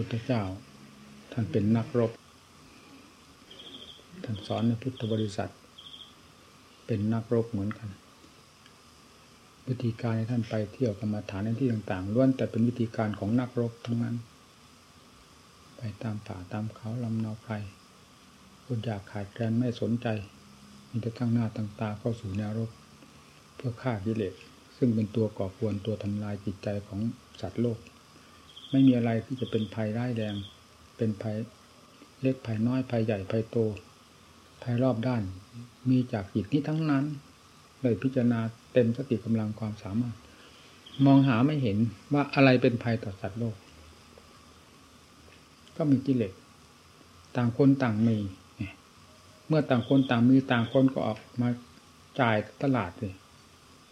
พุทธเจ้า ท่านเป็นนักรบ ท่านสอนในพุทธบริษัท เป็นนักรบเหมือนกันวิธีการที่ท่านไปเที่ยวกรรมาฐานในที่ต่างๆล้วนแต่เป็นวิธีการของนักรบทั้งนั้น ไปตามป่าตามเขาลำนาไพรคนอยากขาดแคลนไม่สนใจ มีแต่ตั้งหน้าตั้งตาเข้าสู่แนวรบ เพื่อฆ่ากิเลสซึ่งเป็นตัวก่อกวนตัวทำลายจิตใจของสัตว์โลก ไม่มีอะไรที่จะเป็นภัยร้ายแรง เป็นภัยเล็กภัยน้อยภัยใหญ่ภัยโตภัยรอบด้าน มีจากจิตนี้ทั้งนั้น เลยพิจารณาเต็มสติกำลังความสามารถ มองหาไม่เห็นว่าอะไรเป็นภัยต่อสัตว์โลก ก็มีกิเลสต่างคนต่างมี เมื่อต่างคนต่างมีต่างคนก็ออกมาจ่ายตลาดเลย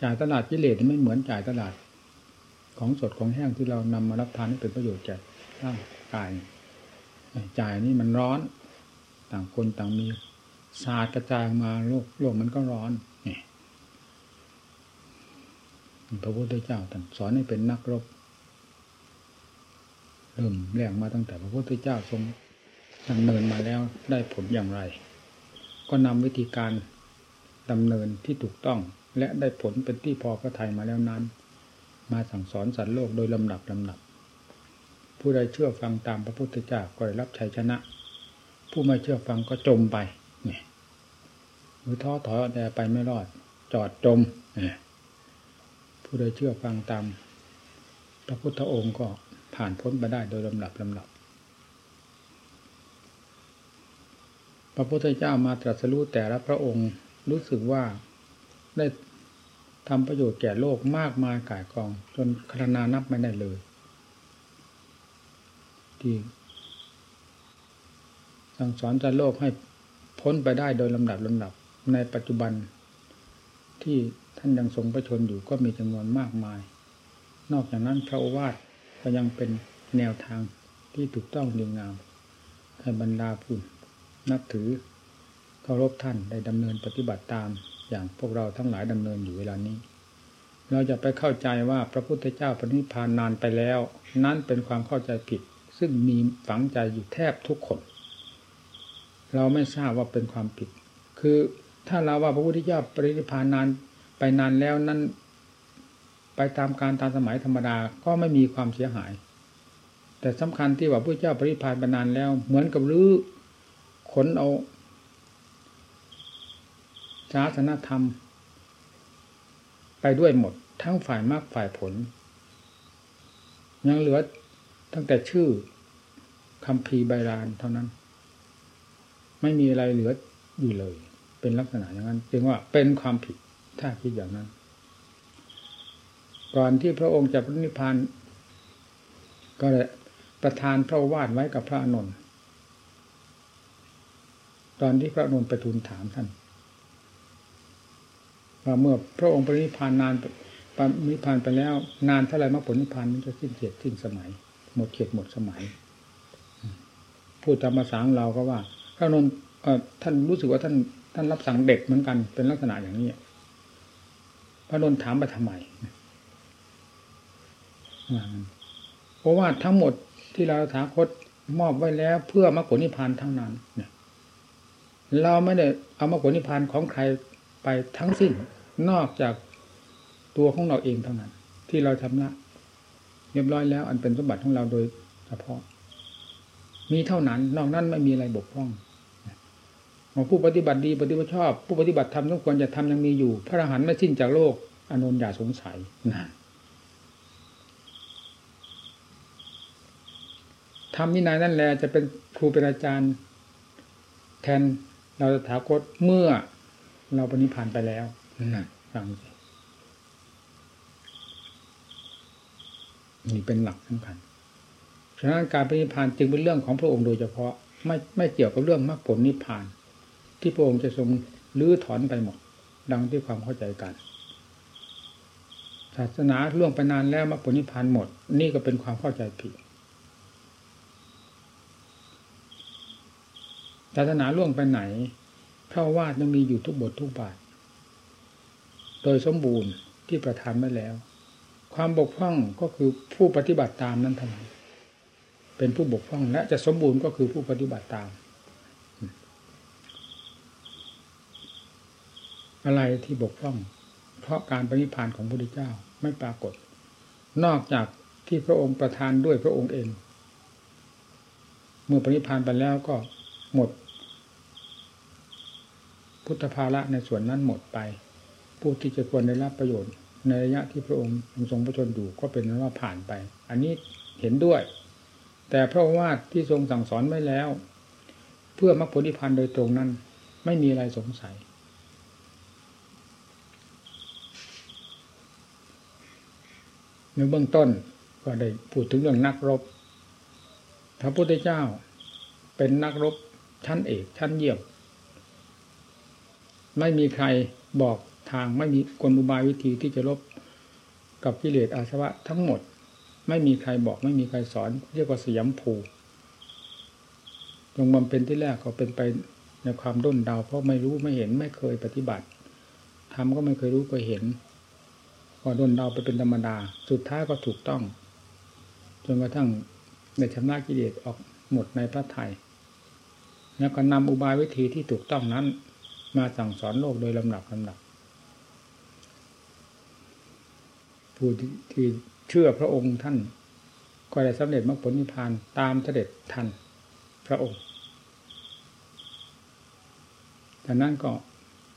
จ่ายตลาดกิเลสไม่เหมือนจ่ายตลาด ของสดของแห้งที่เรานำมารับทานให้เป็นประโยชน์แก่ร่างกายจ่ายนี่มันร้อน ต่างคนต่างมีสาดกระจายมาโลกโลกมันก็ร้อนนี่พระพุทธเจ้าท่านสอนให้เป็นนักรบเริ่มแรงมาตั้งแต่พระพุทธเจ้าทรงดำเนินมาแล้วได้ผลอย่างไร ก็นำวิธีการดำเนินที่ถูกต้องและได้ผลเป็นที่พอพระทัยมาแล้วนั้น มาสั่งสอนสัตว์โลกโดยลำดับลำดับ ผู้ใดเชื่อฟังตามพระพุทธเจ้าก็ได้รับชัยชนะ ผู้ไม่เชื่อฟังก็จมไปเนี่ยหรือท้อถอยแต่ไปไม่รอด จอดจมเนี่ยผู้ใดเชื่อฟังตาม พระพุทธองค์ก็ผ่านพ้นไปได้โดยลำดับลำดับ พระพุทธเจ้ามาตรัสรู้แต่ละพระองค์รู้สึกว่าได้ ทำประโยชน์แก่โลกมากมายกายกอง จนคณานับไม่ได้เลยที่สั่งสอนจะโลกให้พ้นไปได้โดยลำดับลำดับ ในปัจจุบันที่ท่านยังทรงประชนอยู่ก็มีจำนวนมากมาย นอกจากนั้นพระโอวาทก็ยังเป็นแนวทางที่ถูกต้องดีงามให้บรรดาผู้นับถือเคารพท่านได้ดำเนินปฏิบัติตาม อย่างพวกเราทั้งหลายดำเนินอยู่เวลานี้ เราจะไปเข้าใจว่าพระพุทธเจ้าปณิพานนานไปแล้ว นั่นเป็นความเข้าใจผิด ซึ่งมีฝังใจอยู่แทบทุกคน เราไม่ทราบว่าเป็นความผิด คือถ้าเราว่าพระพุทธเจ้าปรินิพานนานไปนานแล้วนั้นไปตามการตามสมัยธรรมดาก็ไม่มีความเสียหาย แต่สำคัญที่ว่าพระเจ้าปรินิพานไปนานแล้ว เหมือนกับรื้อขนเอาาสนธรรม ไปด้วยหมด ทั้งฝ่ายมากฝ่ายผล ยังเหลือตั้งแต่ชื่อคำพีใบรานเท่านั้น ไม่มีอะไรเหลืออยู่เลย เป็นลักษณะอย่างนั้นจึงว่าเป็นความผิดถ้าคิดอย่างนั้น ก่อนที่พระองค์จะพระนิพพานก็เลยประทานพระวาดไว้กับพระอนุนตอนที่พระอนุนไปทูลถามท่าน ว่าเมื่อพระองค์ปรินิพานนานปรินิพานไปแล้ว นานเท่าไรมรรคผลนิพพานมันจะสิ้นเกียรสิ้นสมัย หมดเกียรหมดสมัยพูดตามภาษาเราก็ว่าพระนนท์ท่านรู้สึกว่าท่านท่านรับสั่งเด็กเหมือนกัน เป็นลักษณะอย่างนี้พระนนท์ถามไปทำไมเพราะว่าทั้งหมดที่เราถาคตมอบไว้แล้ว เพื่อมรรคผลนิพพานทั้งนั้นเราไม่ได้เอามรรคผลนิพพานของใคร ไปทั้งสิ้นนอกจากตัวของเราเองเท่านั้น ที่เราชำระเรียบร้อยแล้ว อันเป็นสมบัติของเราโดยเฉพาะ มีเท่านั้น นอกนั้นไม่มีอะไรบกพร่องผู้ปฏิบัติดีปฏิบัติชอบ ผู้ปฏิบัติธรรมต้องควรจะทำยังมีอยู่ พระอรหันต์ไม่สิ้นจากโลกอานนอย่าสงสัยนะทำวินัยนั่นแหละจะเป็นครูเป็นอาจารย์ แทนเราถาคตเมื่อ เราปณิพานไปแล้วนั่นฟังสินี่เป็นหลักสำคัญฉะนั้นการปณิพานจึงเป็นเรื่องของพระองค์โดยเฉพาะ ไม่ไม่เกี่ยวกับเรื่องมรรคผลนิพพาน ที่พระองค์จะทรงลื้อถอนไปหมด ดังที่ความเข้าใจกัน ศาสนาล่วงไปนานแล้วมรรคผลนิพพานหมด นี่ก็เป็นความเข้าใจผิดศาสนาล่วงไปไหน พระวาดยังมีอยู่ทุกบททุกบาท โดยสมบูรณ์ที่ประทานไว้แล้ว ความบกพร่องก็คือผู้ปฏิบัติตามนั้นเท่านั้นเป็นผู้บกพร่องและจะสมบูรณ์ก็คือผู้ปฏิบัติตาม อะไรที่บกพร่อง เพราะการปฏิพานของพระพุทธเจ้าไม่ปรากฏ นอกจากที่พระองค์ประทานด้วยพระองค์เอง เมื่อปฏิพานไปแล้วก็หมด พุทธภาระในส่วนนั้นหมดไป ผู้ที่จะควรได้รับประโยชน์ ในระยะที่พระองค์ทรงพระชนอยู่ก็เป็นนั้นว่าผ่านไป อันนี้เห็นด้วย แต่พระว่าทที่ทรงสั่งสอนไว้แล้ว เพื่อมรรคผลนิพพานโดยตรงนั้น ไม่มีอะไรสงสัยในเบื้องต้นก็ได้พูดถึงเรื่องนักรบ พระพุทธเจ้าเป็นนักรบชั้นเอกชั้นเยี่ยม ไม่มีใครบอกทางไม่มีกลอุบายวิธีที่จะลบกับกิเลสอาสวะทั้งหมด ไม่มีใครบอกไม่มีใครสอน เรียกว่าสยามภูลงบำเป็นที่แรกก็เป็นไปในความด้นเดาเพราะไม่รู้ไม่เห็นไม่เคยปฏิบัติทำก็ไม่เคยรู้เคยเห็นพอด้นเดาไปเป็นธรรมดา สุดท้ายก็ถูกต้อง จนกระทั่งในชำระกิเลสออกหมดในพระไทยแล้วก็นำอุบายวิธีที่ถูกต้องนั้น มาสั่งสอนโลกโดยลำดับลำดับผู้ที่เชื่อพระองค์ท่าน ก็ได้สำเร็จมรรคผลนิพพานตามเสด็จทันพระองค์ดังนั้นก็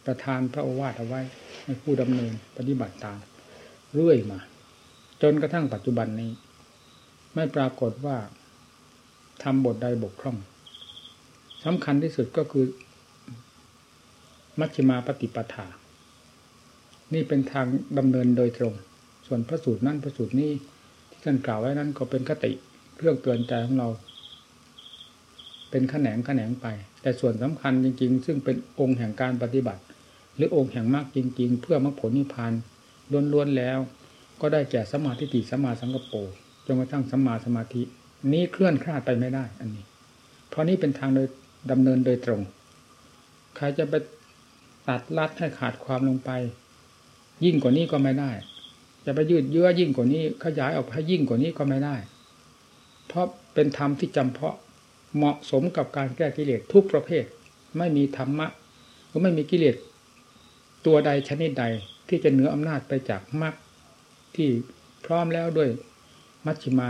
ประทานพระโอวาทเอาไว้ให้ผู้ดำเนินปฏิบัติตามเรื่อยมา จนกระทั่งปัจจุบันนี้ ไม่ปรากฏว่าทำบทใดบกพร่องสำคัญที่สุดก็คือ มัชฌิมาปฏิปทา นี่เป็นทางดำเนินโดยตรง ส่วนพระสูตรนั้นพระสูตรนี้ที่ท่านกล่าวไว้นั้นก็เป็นคติเครื่องเตือนใจของเรา เป็นขแขนงขแขนงไป แต่ส่วนสำคัญจริง ๆ ซึ่งเป็นองค์แห่งการปฏิบัติ หรือองค์แห่งมรรคจริง ๆ เพื่อมรรคผลนิพพานล้วนๆแล้ว ก็ได้แก่สมาธิฏฐิสมาสังกปรจนกระทั่งสมาสมาธิ นี้เคลื่อนคลาดไปไม่ได้ อันนี้ เพราะนี้เป็นทางโดยดำเนินโดยตรง ใครจะไป ตัดลัดให้ขาดความลงไป ยิ่งกว่านี้ก็ไม่ได้ จะไปยืดเยื้อยิ่งกว่านี้ขยายออกให้ยิ่งกว่านี้ก็ไม่ได้ เพราะเป็นธรรมที่จำเพาะเหมาะสมกับการแก้กิเลสทุกประเภท ไม่มีธรรมะก็ไม่มีกิเลสตัวใดชนิดใดที่จะเหนืออำนาจไปจากมรรคที่พร้อมแล้วด้วยมัชฌิมา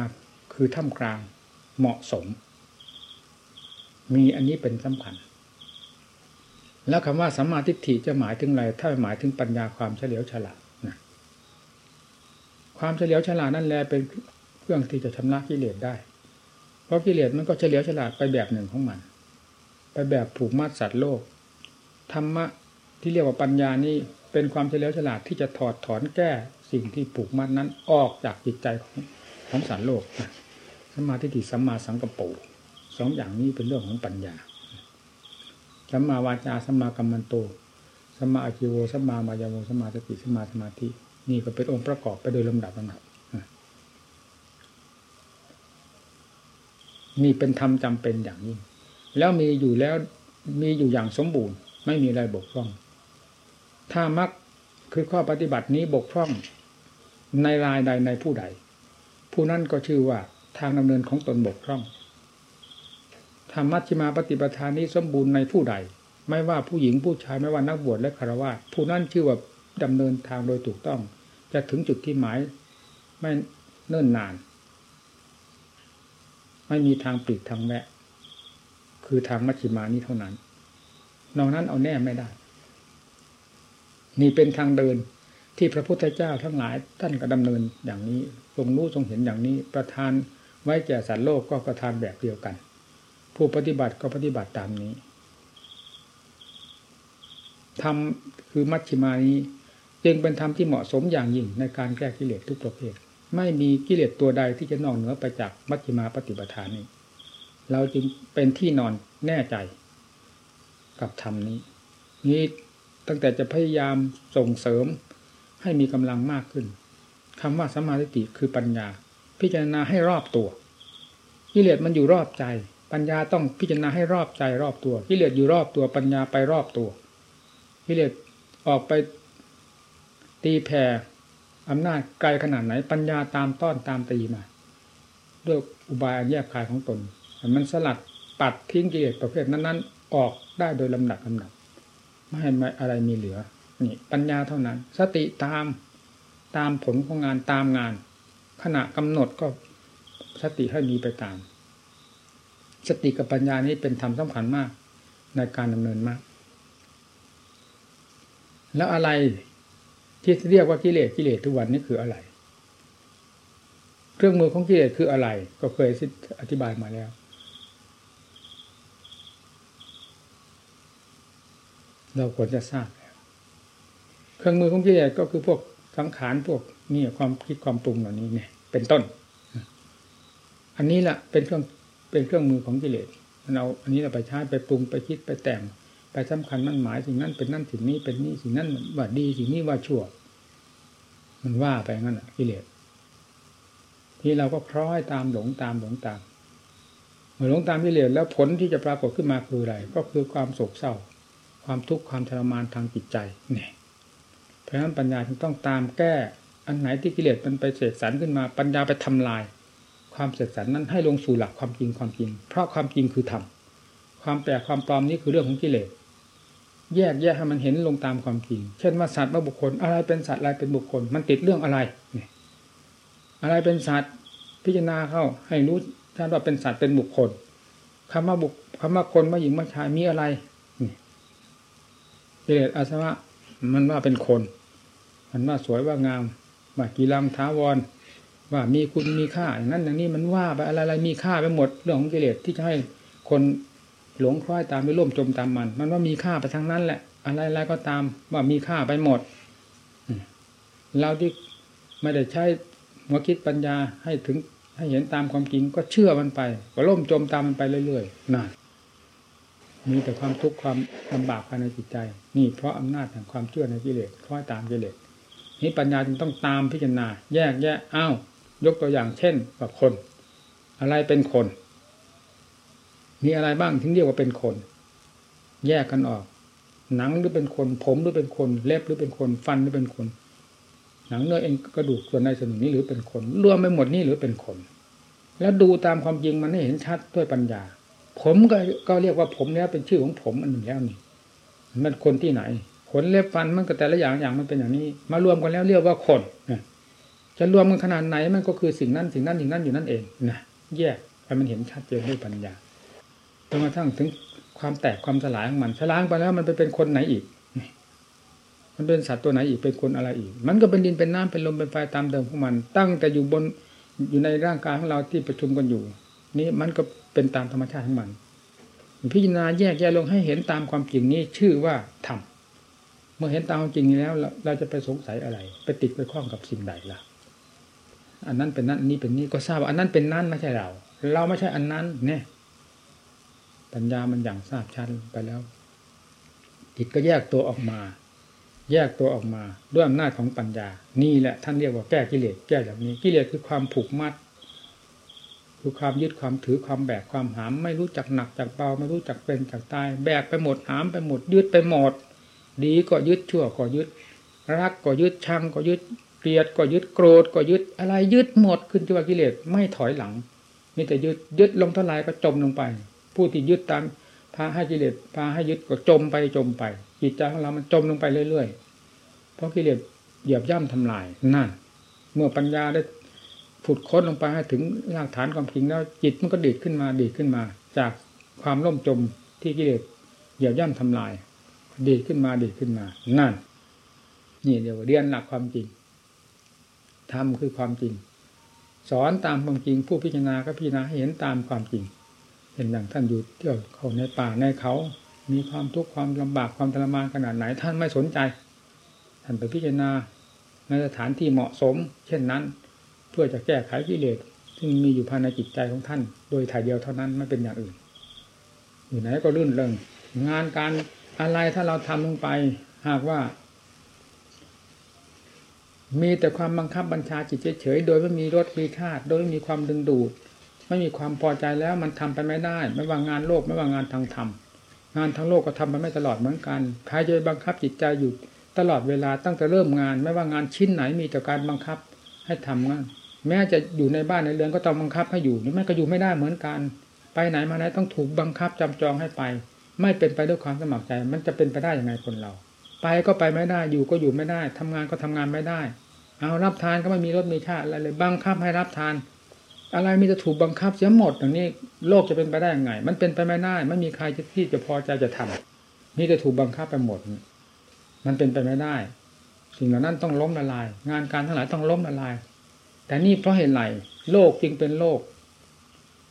คือท่ามกลางเหมาะสม มีอันนี้เป็นสำคัญ แล้วคำว่าสัมมาทิฏฐิจะหมายถึงอะไร ถ้าหมายถึงปัญญาความเฉลียวฉลาดนะความเฉลียวฉลาดนั่นแหละเป็นเครื่องที่จะชำระกิเลสได้ เพราะกิเลสมันก็เฉลียวฉลาดไปแบบหนึ่งของมัน ไปแบบผูกมัดสัตว์โลก ธรรมะที่เรียกว่าปัญญานี่เป็นความเฉลียวฉลาดที่จะถอดถอนแก้สิ่งที่ผูกมัดนั้นออกจากจิตใจของของสารโลกสัมมาทิฏฐิสัมมาสังกปรสองอย่างนี้เป็นเรื่องของปัญญา สัมมาวาจาสัมมากัมมันโตสัมมาอาชิโวสัมมามายาโวสัมมาสติสัมมาสมาธินี่ก็เป็นองค์ประกอบไปโดยลำดับลำดับนี่เป็นธรรมจำเป็นอย่างยิ่งแล้วมีอยู่แล้วมีอยู่อย่างสมบูรณ์ ไม่มีอะไรบกพร่อง ถ้ามักคือข้อปฏิบัตินี้บกพร่องในรายใดในผู้ใด ผู้นั้นก็ชื่อว่าทางดำเนินของตนบกพร่อง ธรรมัชฌิมาปฏิปทานนี้สมบูรณ์ในผู้ใด ไม่ว่าผู้หญิงผู้ชายไม่ว่านักบวชและคารวะผู้นั้นชื่อว่าดำเนินทางโดยถูกต้อง จะถึงจุดที่หมายไม่เนิ่นนาน ไม่มีทางปิดทางแวะคือทางมัชฌิมานี้เท่านั้นนอกนั้นเอาแน่ไม่ได้ นี่เป็นทางเดินที่พระพุทธเจ้าทั้งหลายท่านก็ดำเนินอย่างนี้ ทรงรู้ทรงเห็นอย่างนี้ ประทานไว้แก่สัตว์โลกก็ประทานแบบเดียวกัน ผู้ปฏิบัติก็ปฏิบัติตามนี้ธรรมคือมัชฌิมานี้ จึงเป็นธรรมที่เหมาะสมอย่างยิ่งในการแก้กิเลสทุกประเภท ไม่มีกิเลสตัวใดที่จะนอกเหนือไปจากมัชฌิมาปฏิปทานนี้ เราจึงเป็นที่นอนแน่ใจ กับธรรมนี้ นี้ตั้งแต่จะพยายามส่งเสริมให้มีกำลังมากขึ้นคำว่าสัมมาทิฏฐิคือปัญญา พิจารณาให้รอบตัวกิเลสมันอยู่รอบใจ ปัญญาต้องพิจารณาให้รอบใจรอบตัวกิเลสอยู่รอบตัวปัญญาไปรอบตัวกิเลสออกไปตีแผ่อำนาจไกลขนาดไหน ปัญญาตามต้อนตามตีมาด้วยอุบายแยบคายของตน มันสลัดปัดทิ้งกิเลสประเภทนั้น ๆ ออกได้โดยลำดับลำดับไม่ให้อะไรมีเหลือนี่ปัญญาเท่านั้น สติตามตามผลของงานตามงาน ขณะกำหนดก็สติให้มีไปตาม สติกับปัญญานี้เป็นธรรมสำคัญมากในการดำเนินมาก แล้วอะไรที่เรียกว่ากิเลสกิเลสทุกวันนี้คืออะไร เครื่องมือของกิเลสคืออะไร ก็เคยอธิบายมาแล้ว เราควรจะทราบแล้วเครื่องมือของกิเลสก็คือพวกสังขารพวกนี่ความคิดความปรุงเหล่านี้เนี่ย เป็นต้น อันนี้แหละเป็นเครื่อง เป็นเครื่องมือของกิเลสเราอันนี้เราไปใช้ไปปรุงไปคิดไปแต่ง ไปสำคัญมั่นหมายสิ่งนั้นเป็นนั่นสิ่งนี้เป็นนี่สิ่งนั้นว่าดีสิ่งนี้ว่าชั่ว มันว่าไปงั้นอะกิเลสที่เราก็คล้อยตามหลงตามหลงตามเมื่อหลงตามกิเลสแล้วผลที่จะปรากฏขึ้นมาคืออะไร ก็คือความโศกเศร้า ความทุกข์ความทรมานทางจิตใจเนี่ยเพราะฉะนั้นปัญญาจึงต้องตามแก้อันไหนที่กิเลสมันไปเสกสรรขึ้นมาปัญญาไปทำลาย ความเสกสรรนั้นให้ลงสู่หลักความจริงความจริง เพราะความจริงคือธรรมความแปลกความปลอมนี้คือเรื่องของกิเลสแยกแยกให้มันเห็นลงตามความจริง เช่นว่าสัตว์ว่าบุคคล อะไรเป็นสัตว์อะไรเป็นบุคคล มันติดเรื่องอะไรเนี่ยอะไรเป็นสัตว์พิจารณาเข้าให้รู้ท่านว่าเป็นสัตว์เป็นบุคคลคำว่าบุคคำว่าคนว่าหญิงว่าชายมีอะไรนี่กิเลสอาสวะมันว่าเป็นคน มันว่าสวยว่างามว่ากีรังท้าวร ว่ามีคุณมีค่าอย่างนั้นอย่างนี้มันว่าไปอะไรอะไรมีค่าไปหมดเรื่องของกิเลสที่จะให้คนหลงคล้อยตามไปร่วมจมตามมัน มันว่ามีค่าไปทั้งนั้นแหละ อะไรๆก็ตามว่ามีค่าไปหมดเราที่ไม่ได้ใช้หัวคิดปัญญาให้ถึงให้เห็นตามความจริงก็เชื่อมันไป ก็ล่มจมตามมันไปเรื่อยๆนั่นมีแต่ความทุกข์ความลำบากภายในจิตใจ นี่เพราะอำนาจแห่งความเชื่อในกิเลสคล้อยตามกิเลสนี่ปัญญาจึงต้องตามพิจารณา แยกแยะอ้าว ยกตัวอย่างเช่นกับคน อะไรเป็นคน มีอะไรบ้างถึงเรียกว่าเป็นคน แยกกันออก หนังหรือเป็นคน ผมหรือเป็นคน เล็บหรือเป็นคน ฟันหรือเป็นคน หนังเนื้อเอ็นกระดูกส่วนในส่วนหนึ่งนี้หรือเป็นคน รวมไปหมดนี่หรือเป็นคน แล้วดูตามความจริงมันให้เห็นชัดด้วยปัญญา ผมก็ก็เรียกว่าผมแล้วเป็นชื่อของผมอันหนึ่งแล้วนี่มันคนที่ไหนขนเล็บฟันมันก็แต่ละอย่างอย่างมันเป็นอย่างนี้ มารวมกันแล้วเรียกว่าคน จะรวมกันขนาดไหนมันก็คือสิ่งนั้นสิ่งนั้นสิ่งนั้นอยู่นั่นเองนะแยกให้มันเห็นชัดเจนด้วยปัญญาจนกระทั่งถึงความแตกความสลายของมันสลายไปแล้วมันไปเป็นคนไหนอีก มันเป็นสัตว์ตัวไหนอีกเป็นคนอะไรอีก มันก็เป็นดินเป็นน้ำเป็นลมเป็นไฟตามเดิมของมัน ตั้งแต่อยู่บนอยู่ในร่างกายของเราที่ประชุมกันอยู่ นี่มันก็เป็นตามธรรมชาติของมันพิจารณาแยกแยะลงให้เห็นตามความจริงนี้ชื่อว่าธรรมเมื่อเห็นตามความจริงนี้แล้ว เราจะไปสงสัยอะไร ไปติดไปคล้องกับสิ่งใดล่ะ อันนั้นเป็นนั้นอันนี้เป็นนี้ก็ทราบว่าอันนั้นเป็นนั้นไม่ใช่เรา เราไม่ใช่อันนั้น เนี่ยปัญญามันอย่างทราบชัดไปแล้วจิตก็แยกตัวออกมา แยกตัวออกมาด้วยอำนาจของปัญญา นี่แหละท่านเรียกว่าแก้กิเลสแก้แบบนี้กิเลสคือความผูกมัดคือความยึดความถือความแบกความหาม ไม่รู้จักหนักจากเบาไม่รู้จักเป็นจากตาย แบกไปหมดหามไปหมด ยึดไปหมด ดีก็ยึดชั่วก็ยึด รักก็ยึดชังก็ยึด เกลียดก็ยึดโกรธก็ยึดอะไรยึดหมดขึ้นที่ว่ากิเลสไม่ถอยหลังมีแต่ยึดยึดลงเท่าไรก็จมลงไป ผู้ที่ยึดตามพาให้กิเลสพาให้ยึดก็จมไปจมไปจิตใจของเรามันจมลงไปเรื่อยๆเพราะกิเลสเหยียบย่ำทำลายนั่นเมื่อปัญญาได้ผุดค้นลงไปให้ถึงรากฐานความจริงแล้วจิตมันก็ดีดขึ้นมาดีดขึ้นมา จากความล่มจมที่กิเลสเหยียบย่ำทำลาย ดีดขึ้นมาดีดขึ้นมา นั่น นี่เดี๋ยวเรียนหลักความจริง ทำคือความจริง สอนตามความจริง ผู้พิจารณาก็พิจารณาเห็นตามความจริง เห็นอย่างท่านอยู่เที่ยวเขาในป่าในเขา มีความทุกข์ความลำบากความทรมานขนาดไหน ท่านไม่สนใจ ท่านไปพิจารณาในสถานที่เหมาะสม เช่นนั้น เพื่อจะแก้ไขกิเลสซึ่งมีอยู่ภายในจิตใจของท่าน โดยถ่ายเดียวเท่านั้นไม่เป็นอย่างอื่น อยู่ไหนก็รื่นเริงงานการอะไรถ้าเราทำลงไป หากว่า มีแต่ความบังคับบัญชาจิตเฉยๆโดยไม่มีรสมีชาติโดยไม่มีความดึงดูด ไม่มีความพอใจแล้วมันทำไปไม่ได้ ไม่ว่างานโลกไม่ว่างานทางธรรมงานทางโลกก็ทำไปไม่ตลอดเหมือนกันใครจะบังคับจิตใจอยู่ตลอดเวลาตั้งแต่เริ่มงาน ไม่ว่างานชิ้นไหนมีแต่การบังคับให้ทำงานแม้จะอยู่ในบ้านในเรือนก็ต้องบังคับให้อยู่นี่มันก็อยู่ไม่ได้เหมือนกัน ไปไหนมาไหนต้องถูกบังคับจำจองให้ไป ไม่เป็นไปด้วยความสมัครใจ มันจะเป็นไปได้ยังไงคนเรา ไปก็ไปไม่ได้ อยู่ก็อยู่ไม่ได้ทำงานก็ทำงานไม่ได้ เอารับทานก็ไม่มีรถมีชาติอะไรเลยบังคับให้รับทาน อะไรมีจะถูกบังคับเสียหมดอย่างนี้โลกจะเป็นไปได้ยังไง มันเป็นไปไม่ได้ ไม่มีใครที่จะพอใจจะทำนี่จะถูกบังคับไปหมด มันเป็นไปไม่ได้ สิ่งเหล่านั้นต้องล้มละลาย งานการทั้งหลายต้องล้มละลาย แต่นี่เพราะเหตุไรโลกจึงเป็นโลก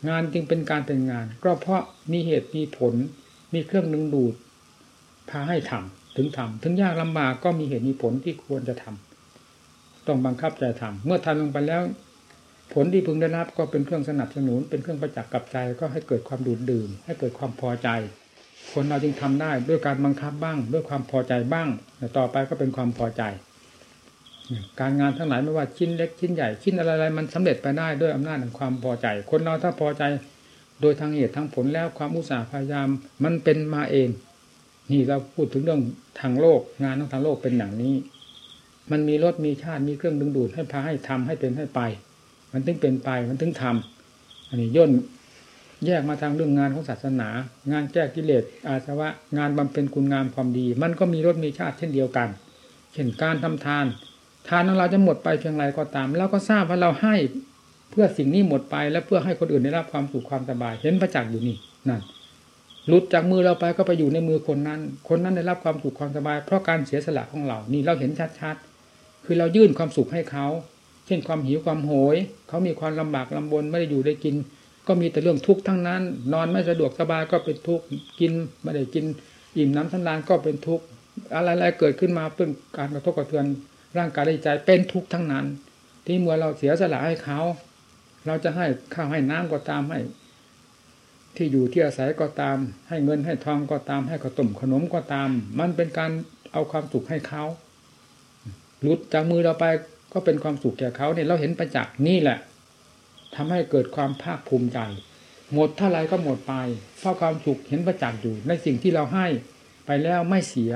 งานจึงเป็นการเป็นงาน ก็เพราะมีเหตุมีผล มีเครื่องดึงดูดพาให้ทำ ถึงทำถึงยากลำบากก็มีเหตุมีผลที่ควรจะทำต้องบังคับใจทำเมื่อทำลงไปแล้ว ผลที่พึงได้รับก็เป็นเครื่องสนับสนุน เป็นเครื่องประจักษ์กับใจก็ให้เกิดความดูดดื่ม ให้เกิดความพอใจ คนเราจึงทำได้ด้วยการบังคับบ้าง ด้วยความพอใจบ้างแต่ต่อไปก็เป็นความพอใจ การงานทั้งหลายไม่ว่าชิ้นเล็กชิ้นใหญ่ชิ้นอะไรๆมันสำเร็จไปได้ด้วยอำนาจแห่งความพอใจ คนเราถ้าพอใจ โดยทางเหตุทางผลแล้วความอุตสาห์พยายาม มันเป็นมาเอง นี่เราพูดถึงเรื่องทางโลกงานทางโลกเป็นอย่างนี้ มันมีรถมีชาติมีเครื่องดึงดูดให้พาให้ทำให้เป็นให้ไป มันถึงเป็นไปมันถึงทำอันนี้ย่นแยกมาทางเรื่องงานของศาสนา งานแก้กิเลสอาสวะงานบำเพ็ญคุณงามความดี มันก็มีรถมีชาติเช่นเดียวกันเช่นการทำทาน ทานของเราจะหมดไปเพียงไรก็ตามเราก็ทราบว่าเราให้เพื่อสิ่งนี้หมดไป และเพื่อให้คนอื่นได้รับความสุขความสบาย เห็นประจักษ์อยู่นี่นั่น หลุดจากมือเราไปก็ไปอยู่ในมือคนนั้น คนนั้นได้รับความสุขความสบาย เพราะการเสียสละของเรา นี่เราเห็นชัดๆ คือเรายื่นความสุขให้เขา เช่นความหิวความโหย เขามีความลำบากลำบนไม่ได้อยู่ได้กิน ก็มีแต่เรื่องทุกข์ทั้งนั้น นอนไม่สะดวกสบายก็เป็นทุกข์ กินไม่ได้กิน อิ่มน้ำสำราญก็เป็นทุกข์ อะไรๆเกิดขึ้นมาเป็นการกระทบกระเทือนร่างกายและใจเป็นทุกข์ทั้งนั้น ที่เมื่อเราเสียสละให้เขา เราจะให้ข้าวให้น้ำก็ตามให้ ที่อยู่ที่อาศัยก็ตาม ให้เงินให้ทองก็ตาม ให้ขนมขนมก็ตาม มันเป็นการเอาความสุขให้เขาหลุดจากมือเราไปก็เป็นความสุขแก่เขาเนี่ยเราเห็นประจักษ์นี่แหละทำให้เกิดความภาคภูมิใจ หมดเท่าไรก็หมดไปเพราะความสุขเห็นประจักษ์อยู่ ในสิ่งที่เราให้ไปแล้วไม่เสีย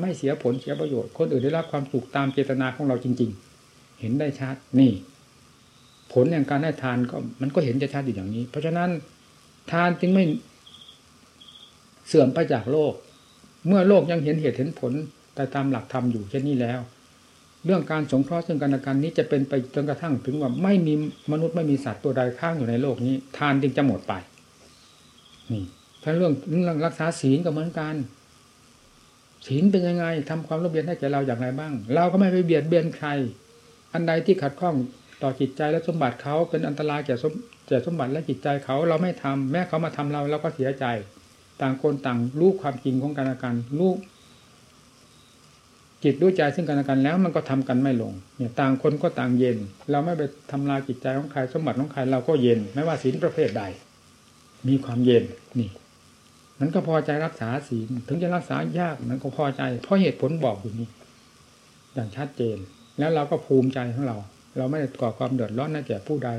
ไม่เสียผลเสียประโยชน์ คนอื่นได้รับความสุขตามเจตนาของเราจริง ๆ เห็นได้ชัดนี่ ผลแห่งการให้ทานก็มันก็เห็นจะชัดอยู่อย่างนี้ เพราะฉะนั้น ทานจึงไม่เสื่อมไปจากโลก เมื่อโลกยังเห็นเหตุเห็นผลแต่ตามหลักธรรมอยู่เช่นนี้แล้ว เรื่องการสงเคราะห์ซึ่งกันและกันนี้จะเป็นไปจนกระทั่งถึงว่าไม่มีมนุษย์ไม่มีสัตว์ตัวใดข้างอยู่ในโลกนี้ ทานจึงจะหมดไป นี่ถ้าเรื่องเรื่องรักษาศีลก็เหมือนกันศีลเป็นยังไงทำความร่มเย็นให้แก่เราอย่างไรบ้าง เราก็ไม่ไปเบียดเบียนใคร อันใดที่ขัดข้อง ต่อจิตใจและสมบัติเขาเป็นอันตรายแก่สมแก่สมบัติและจิตใจเขาเราไม่ทำแม้เขามาทำเราเราก็เสียใจ ต่างคนต่างรู้ความจริงของกันและกันรู้จิตรู้ใจซึ่งกันและกันแล้วมันก็ทำกันไม่ลงเนี่ยต่างคนก็ต่างเย็น เราไม่ไปทำลายจิตใจของใครสมบัติของใครเราก็เย็น ไม่ว่าศีลประเภทใด มีความเย็นนี่มันก็พอใจรักษาศีลถึงจะรักษายากมันก็พอใจ เพราะเหตุผลบอกอยู่นี่อย่างชัดเจน แล้วเราก็ภูมิใจของเรา เราไม่ได้ก่อความเดือดร้อนให้แก่ผู้ใด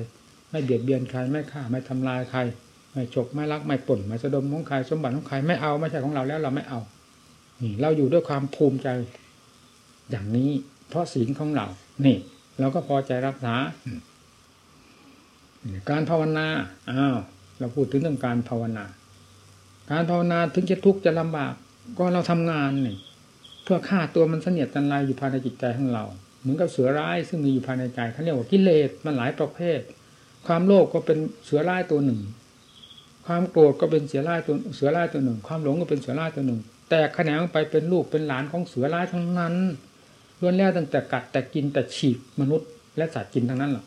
ไม่เบียดเบียนใครไม่ฆ่าไม่ทำลายใคร ไม่ฉกไม่ลักไม่ป่นไม่สะดมของใครสมบัติของใครไม่เอาไม่ใช่ของเราแล้วเราไม่เอานี่เราอยู่ด้วยความภูมิใจอย่างนี้ เพราะศีลของเรา นี่เราก็พอใจรักษา การภาวนาอ้าวเราพูดถึงเรื่องการภาวนา การภาวนาถึงจะทุกข์จะลำบาก ก็เราทำงานนี่เพื่อฆ่าตัวมันเสนียดจันไรอยู่ภายในจิตใจของเรา เหมือนกับเสือร้ายซึ่งมีอยู่ภายในใจเขาเรียกว่ากิเลสมันหลายประเภท ความโลภก็เป็นเสือร้ายตัวหนึ่ง ความโกรธก็เป็นเสือร้ายตัวเสือร้ายตัวหนึ่ง ความหลงก็เป็นเสือร้ายตัวหนึ่ง แตกแขนงไปเป็นลูกเป็นหลานของเสือร้ายทั้งนั้นล้วนแล้วตั้งแต่กัดแต่กินแต่ฉีกมนุษย์ และสัตว์กินทั้งนั้นหรอก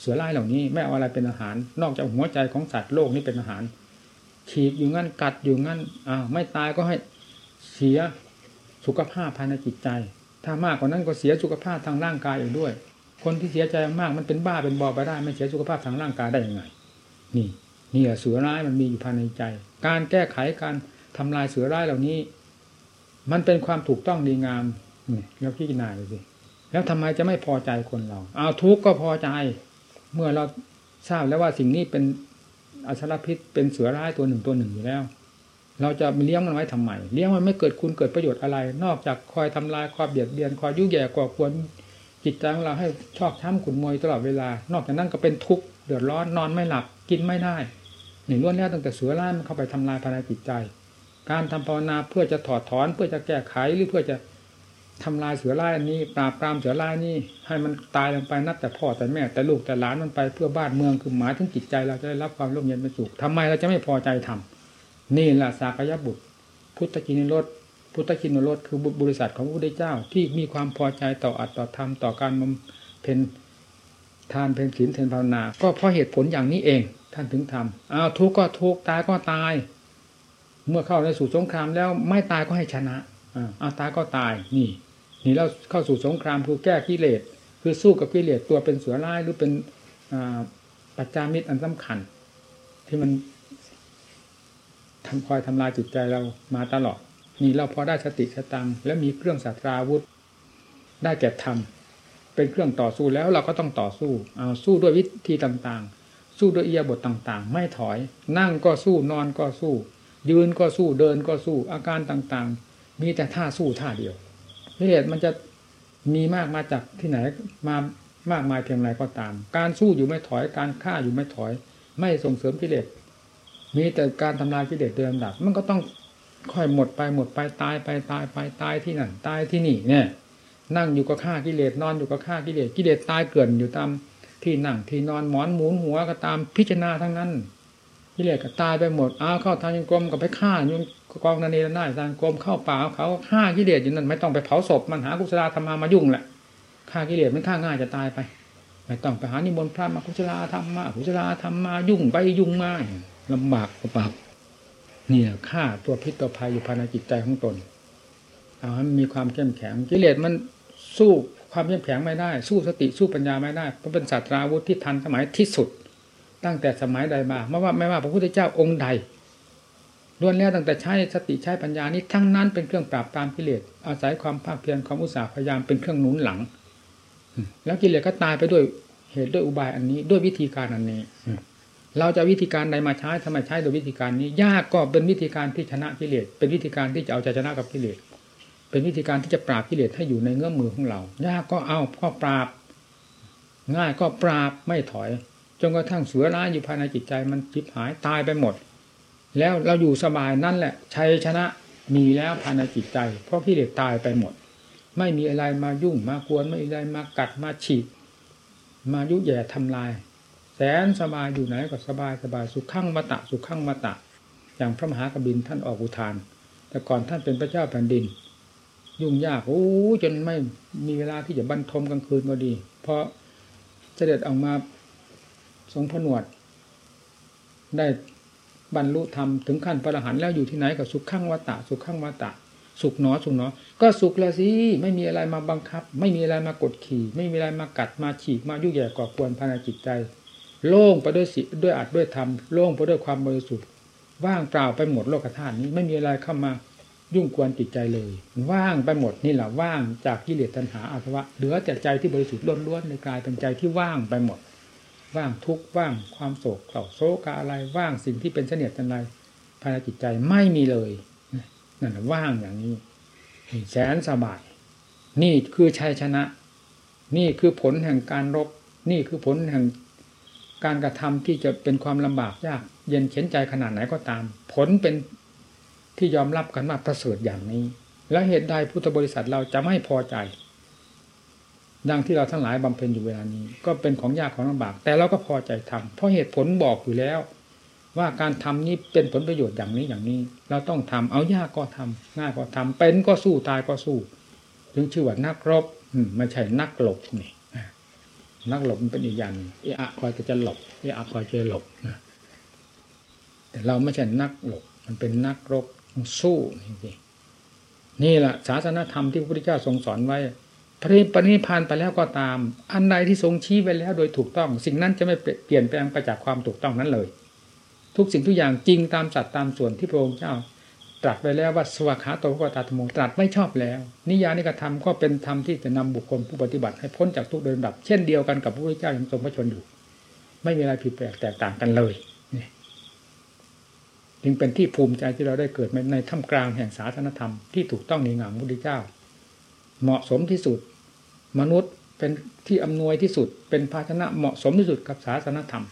เสือร้ายเหล่านี้ไม่เอาอะไรเป็นอาหาร นอกจากหัวใจของสัตว์โลกนี้เป็นอาหารฉีกอยู่งั้นกัดอยู่งั้นอ้าวไม่ตายก็ให้เสียสุขภาพภายในจิตใจ ถ้ามากกว่านั้นก็เสียสุขภาพทางร่างกายอีกด้วย คนที่เสียใจมากมันเป็นบ้าเป็นบอไปได้ไม่เสียสุขภาพทางร่างกายได้ยังไง นี่นี่เสือร้ายมันมีอยู่ภายในใจ การแก้ไขการทำลายเสือร้ายเหล่านี้ มันเป็นความถูกต้องดีงามนี่เราพิจารณาดูสิแล้วทำไมจะไม่พอใจคนเรา เอาทุกข์ก็พอใจ เมื่อเราทราบแล้วว่าสิ่งนี้เป็นอสรพิษเป็นเสือร้ายตัวหนึ่งตัวหนึ่งอยู่แล้ว เราจะเลี้ยงมันไว้ทำไมเลี้ยงมันไม่เกิดคุณเกิดประโยชน์อะไร นอกจากคอยทำลายคอยเบียดเบียนคอยยุ่ยแย่ก่อควรจิตใจของเราให้ชอกช้ำขุนมวยตลอดเวลา นอกจากนั้นก็เป็นทุกข์เดือดร้อนนอนไม่หลับกินไม่ได้หนึ่งล้วนแล้วตั้งแต่เสือร้ายมันเข้าไปทำลายภายในจิตใจ การทำภาวนาเพื่อจะถอดถอน เพื่อจะแก้ไขหรือเพื่อจะทำลายเสือร้ายอันนี้ ปราบปรามเสือร้ายนี่ให้มันตายลงไปนับแต่พ่อแต่แม่แต่ลูกแต่หลานมันไปเพื่อบ้านเมืองคือหมายถึงจิตใจเราจะได้รับความร่มเย็นเป็นสุขทำไมเราจะไม่พอใจทำ นี่แหละสากยบุตร พุทธกินรสพุทธกินรสคือบริษัทของพระพุทธเจ้า ที่มีความพอใจต่ออัตต่อธรรมต่อการบำเพ็ญทานเพ็ญศีลเพ็ญภาวนา ก็เพราะเหตุผลอย่างนี้เอง ท่านถึงทำเอาทุกข์ก็ทุกข์ตายก็ตาย เมื่อเข้าในสู่สงครามแล้วไม่ตายก็ให้ชนะเอาตายก็ตายนี่ นี่เราเข้าสู่สงครามคือแก้กิเลสคือสู้กับกิเลสตัวเป็นเสือร้ายหรือเป็นปัจจามิตรอันสำคัญ ที่มัน ทำคอยทำลายจิตใจเรามาตลอด นี่เราพอได้สติสตังและมีเครื่องสัตราวุธ ได้แก่ธรรมเป็นเครื่องต่อสู้แล้วเราก็ต้องต่อสู้เอาสู้ด้วยวิธีต่างๆ สู้ด้วยเอียบทต่างๆ ไม่ถอย นั่งก็สู้นอนก็สู้ ยืนก็สู้เดินก็สู้อาการต่างๆ มีแต่ท่าสู้ท่าเดียวกิเลสมันจะมีมากมาจากที่ไหนมามากมายเพียงไรก็ตาม การสู้อยู่ไม่ถอยการฆ่าอยู่ไม่ถอย ไม่ส่งเสริมกิเลส มีแต่การทำลายกิเลสโดยลำดับ มันก็ต้องค่อยหมดไปหมดไปตายไปตายไปตายที่นั่นตายที่นี่เนี่ย นั่งอยู่ก็ฆ่ากิเลสนอนอยู่ก็ฆ่ากิเลสกิเลสตายเกลื่อนอยู่ตามที่นั่งที่นอนหมอนหมุนหัวก็ตามพิจารณาทั้งนั้นกิเลสก็ตายไปหมดอ้าวเข้าทางยงกรมก็ไปฆ่ายุงกองนันเนรนาทางกรมเข้าป่าเขาฆ่ากิเลสอยู่นั่นไม่ต้องไปเผาศพมันหากุศลธรรมามายุ่งแหละฆ่ากิเลสมันฆ่าง่ายจะตายไปไม่ต้องไปหานิมนต์พระมากุศลธรรมมากุศลธรรมมายุ่งไปยุ่งมา ลำบากกระปับนี่ฆ่าตัวพิษตัวภัยอยู่ภายในจิตใจของตน เอาให้มีความเข้มแข็งกิเลสมันสู้ความเข้มแข็งไม่ได้ สู้สติสู้ปัญญาไม่ได้เพราะเป็นศาสตราวุธที่ทันสมัยที่สุด ตั้งแต่สมัยใดมาไม่ว่าไม่ว่าพระพุทธเจ้าองค์ใดล้วนแล้วตั้งแต่ใช้สติใช้ปัญญานี้ทั้งนั้นเป็นเครื่องปราบปรามกิเลสอาศัยความภาคเพียรความอุตสาห์พยายามเป็นเครื่องหนุนหลัง แล้วกิเลสก็ตายไปด้วยเหตุด้วยอุบายอันนี้ด้วยวิธีการอันนี้ เราจะวิธีการใดมาใช้ทำไมใช้โดยวิธีการนี้ ยากก็เป็นวิธีการที่ชนะกิเลสเป็นวิธีการที่จะเอาใจชนะกับกิเลสเป็นวิธีการที่จะปราบกิเลสให้อยู่ในเงื้อมมือของเรา ยากก็เอาก็ปราบ ง่ายก็ปราบไม่ถอยจนกระทั่งเสือร้ายอยู่ภายในจิตใจมันจิบหายตายไปหมด แล้วเราอยู่สบายนั่นแหละชัยชนะมีแล้วภายในจิตใจ เพราะกิเลสตายไปหมด ไม่มีอะไรมายุ่งมากวนไม่มีอะไรมากัดมาฉีดมายุแย่ทำลาย นสบายอยู่ไหนก็สบายสบายสุขขั้งมตะ สุขขั้งมตะ อย่างพระมหากบินท่านออกอุทาน แต่ก่อนท่านเป็นพระเจ้าแผ่นดิน ยุ่งยากโอ้จนไม่มีเวลาที่จะบรรทมกลางคืนก็ดี เพราะเสด็จออกมาทรงผนวด ได้บรรลุธรรมถึงขั้นพระอรหันต์แล้วอยู่ที่ไหนก็สุขขั้งวัตตะสุขขั้งวัตตะ สุขหนอสุขหนอ ก็สุขแล้วสิไม่มีอะไรมาบังคับ ไม่มีอะไรมากดขี่ ไม่มีอะไรมากัดมาฉีกมายุ่ยแย่ก่อกวนภายในจิตใจ โล่งไปด้วยสิด้วยอัดด้วยธรรมโล่งไปด้วยความบริสุทธิ์ว่างเปล่าไปหมดโลกธาตุนี้ไม่มีอะไรเข้ามายุ่งกวนจิตใจเลย ว่างไปหมดนี่แหละว่างจากกิเลสตัณหาอาสวะเหลือแต่ใจที่บริสุทธิ์ล้วนๆในกลายเป็นใจที่ว่างไปหมด ว่างทุกว่างความโศกเศร้าโศกอะไรว่างสิ่งที่เป็นเสนียดจันไรภายในจิตใจไม่มีเลยนั่นว่างอย่างนี้แสนสบาย นี่คือชัยชนะ นี่คือผลแห่งการรบ นี่คือผลแห่ง การกระทำที่จะเป็นความลำบากยาก เย็นเข็นใจขนาดไหนก็ตาม ผลเป็นที่ยอมรับกันว่าประเสริฐอย่างนี้ แล้วเหตุใดพุทธบริษัทเราจะไม่พอใจ ดังที่เราทั้งหลายบำเพ็ญอยู่เวลานี้ ก็เป็นของยากของลำบาก แต่เราก็พอใจทำเพราะเหตุผลบอกอยู่แล้ว ว่าการทำนี้เป็นผลประโยชน์อย่างนี้อย่างนี้ เราต้องทำเอายากก็ทำง่ายก็ทำเป็นก็สู้ตายก็สู้ ถึงชื่อว่านักรบไม่ใช่นักหลบนี่ นักหลบมันเป็นอีกอย่างเอะคอยจะหลบเอะคอยจะหลบนะแต่เราไม่ใช่นักหลบ มันเป็นนักรบสู้จริงๆนี่แหละศาสนธรรมที่พระพุทธเจ้าทรงสอนไว้พระปณิพานไปแล้วก็ตาม อันใดที่ทรงชี้ไว้แล้วโดยถูกต้อง สิ่งนั้นจะไม่เปลี่ยนแปลงไปจากความถูกต้องนั้นเลย ทุกสิ่งทุกอย่างจริงตามสัตว์ตามส่วนที่พระองค์เจ้า ตรัสไปแล้วว่าสวากขาโตวตาธโมตรัสไม่ชอบแล้ว นิยานิกธรรมก็เป็นธรรมที่จะนำบุคคลผู้ปฏิบัติให้พ้นจากทุกเดินดับ เช่นเดียวกันกับพระพุทธเจ้ายังทรงพระชนอยู่ ไม่มีอะไรผิดแปลกแตกต่างกันเลยนี่จึงเป็นที่ภูมิใจที่เราได้เกิดในท่ามกลางแห่งศาสนธรรมที่ถูกต้องในงามพระพุทธเจ้า เหมาะสมที่สุด มนุษย์เป็นที่อำนวยที่สุด เป็นภาชนะเหมาะสมที่สุดกับศาสนธรรม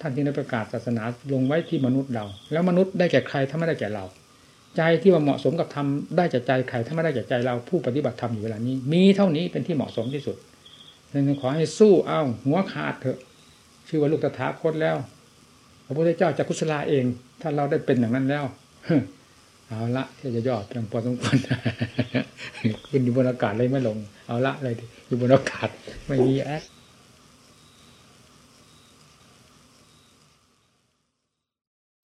ท่านจึงได้ประกาศศาสนาลงไว้ที่มนุษย์เรา แล้วมนุษย์ได้แก่ใครถ้าไม่ได้แก่เรา ใจที่ว่าเหมาะสมกับธรรมได้จากใจใครถ้าไม่ได้จากใจเราผู้ปฏิบัติธรรมอยู่เวลานี้ มีเท่านี้เป็นที่เหมาะสมที่สุดดังนั้นขอให้สู้เอาหัวขาดเถอะ ชื่อว่าลูกตถาคตแล้วพระพุทธเจ้าจะกุศลาเอง ถ้าเราได้เป็นอย่างนั้นแล้วเอาละที่จะยอดเพียงพอสมควรขึ้นอยู่บนอากาศเลยไม่ลง เอาละเลยอยู่บนอากาศไม่มีแอค